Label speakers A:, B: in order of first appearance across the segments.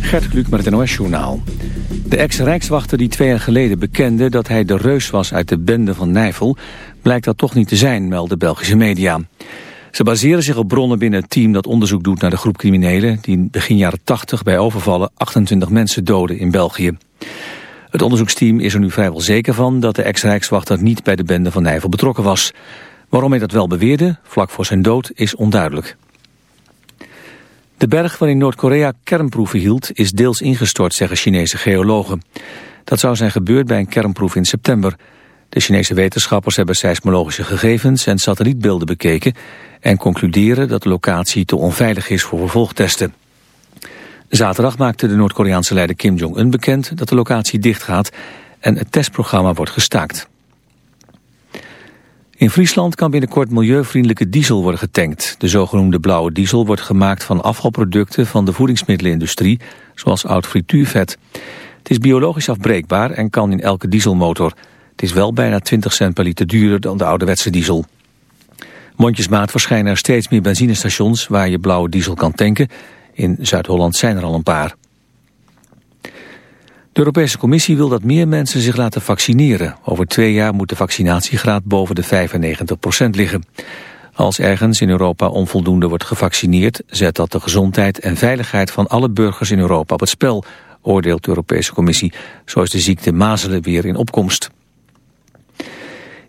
A: Gert Kluk met het NOS-journaal. De ex-rijkswachter die twee jaar geleden bekende dat hij de reus was uit de bende van Nijvel... blijkt dat toch niet te zijn, melden Belgische media. Ze baseren zich op bronnen binnen het team dat onderzoek doet naar de groep criminelen... die begin jaren 80 bij overvallen 28 mensen doden in België. Het onderzoeksteam is er nu vrijwel zeker van dat de ex-rijkswachter niet bij de bende van Nijvel betrokken was. Waarom hij dat wel beweerde, vlak voor zijn dood, is onduidelijk. De berg waarin Noord-Korea kernproeven hield is deels ingestort, zeggen Chinese geologen. Dat zou zijn gebeurd bij een kernproef in september. De Chinese wetenschappers hebben seismologische gegevens en satellietbeelden bekeken... en concluderen dat de locatie te onveilig is voor vervolgtesten. Zaterdag maakte de Noord-Koreaanse leider Kim Jong-un bekend dat de locatie dichtgaat... en het testprogramma wordt gestaakt. In Friesland kan binnenkort milieuvriendelijke diesel worden getankt. De zogenoemde blauwe diesel wordt gemaakt van afvalproducten van de voedingsmiddelenindustrie, zoals oud frituurvet. Het is biologisch afbreekbaar en kan in elke dieselmotor. Het is wel bijna 20 cent per liter duurder dan de ouderwetse diesel. Mondjesmaat verschijnen er steeds meer benzinestations waar je blauwe diesel kan tanken. In Zuid-Holland zijn er al een paar. Europese Commissie wil dat meer mensen zich laten vaccineren. Over twee jaar moet de vaccinatiegraad boven de 95% liggen. Als ergens in Europa onvoldoende wordt gevaccineerd... zet dat de gezondheid en veiligheid van alle burgers in Europa op het spel... oordeelt de Europese Commissie. Zo is de ziekte mazelen weer in opkomst.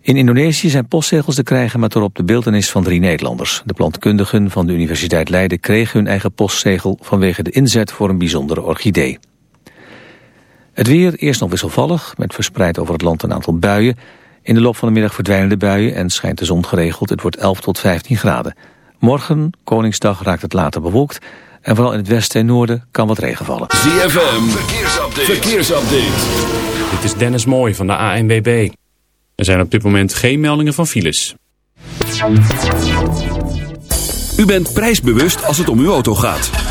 A: In Indonesië zijn postzegels te krijgen met erop de beeldenis van drie Nederlanders. De plantkundigen van de Universiteit Leiden kregen hun eigen postzegel... vanwege de inzet voor een bijzondere orchidee. Het weer eerst nog wisselvallig, met verspreid over het land een aantal buien. In de loop van de middag verdwijnen de buien en schijnt de zon geregeld. Het wordt 11 tot 15 graden. Morgen, Koningsdag, raakt het later bewolkt. En vooral in het westen en noorden kan wat regen vallen.
B: ZFM, verkeersupdate. verkeersupdate.
C: Dit is Dennis Mooij van de ANWB. Er zijn op dit moment geen meldingen van files.
B: U bent prijsbewust als het om uw auto gaat.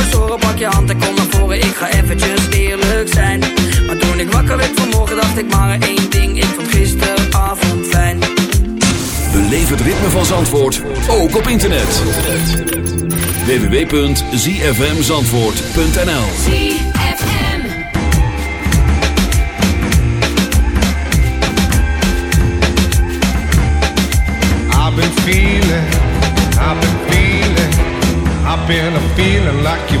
D: je hand en kom naar voren. Ik ga eventjes eerlijk zijn. Maar toen ik wakker werd vanmorgen, dacht ik maar één ding. Ik vond gisteravond fijn.
B: Beleef het ritme van Zandvoort, ook op internet. www.zfmzandvoort.nl
E: I've been feeling, I've been feeling, I've been a feeling like you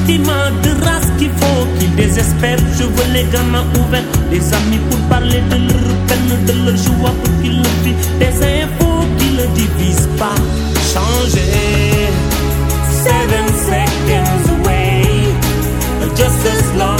F: sentiment de race qu'il faut, qui désespère. Je veux les gamins ouverts, des amis pour parler de leur peine, de leur joie pour qu'ils le vivent. Des infos qui ne divisent pas. Changer. Seven seconds away, just as long.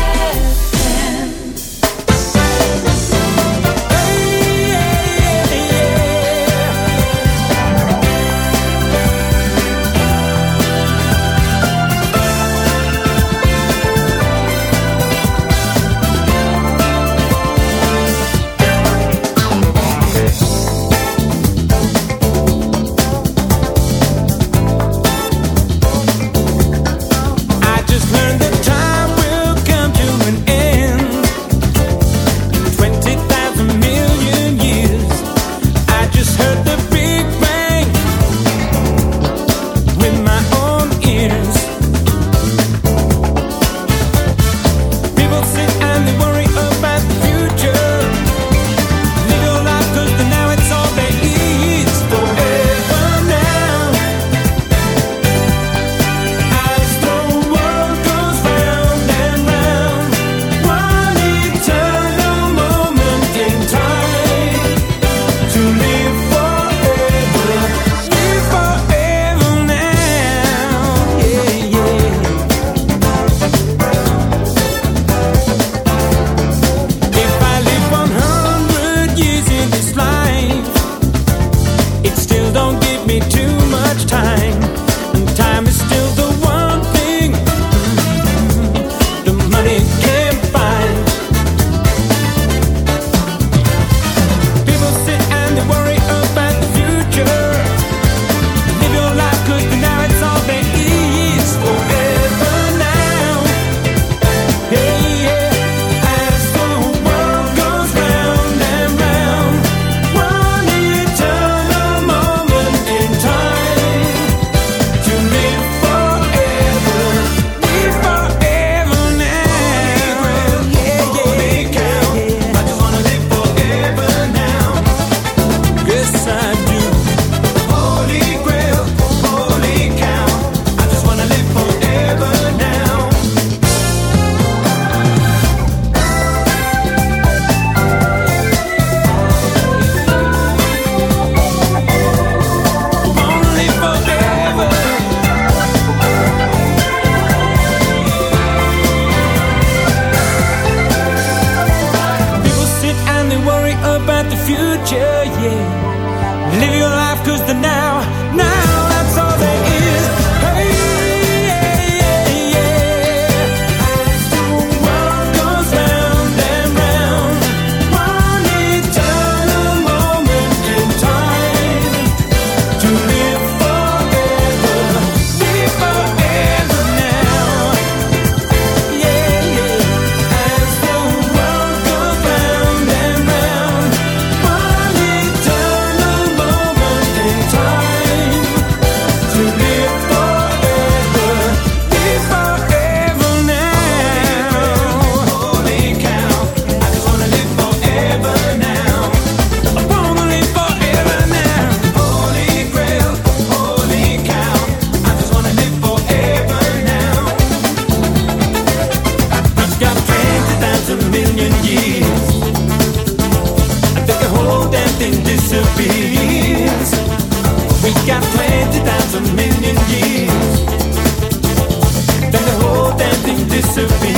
G: recipe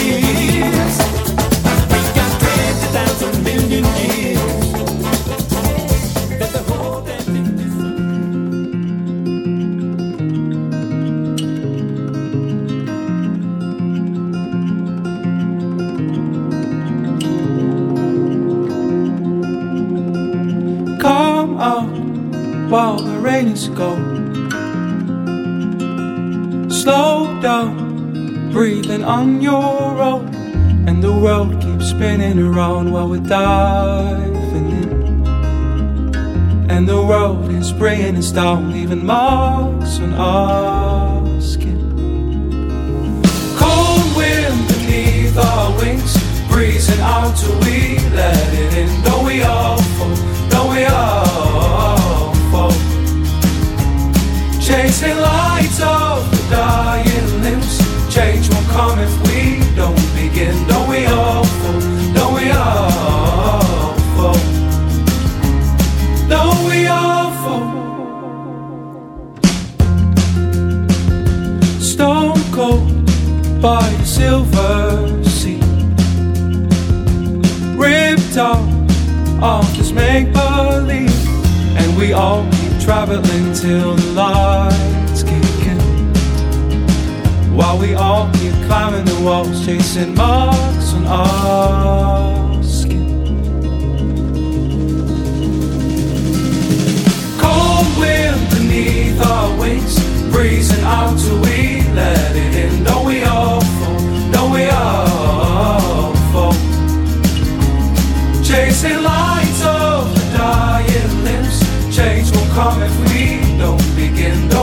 G: down, leaving marks on us. Chasing lights of the dying limbs. Change will come if we don't begin. Don't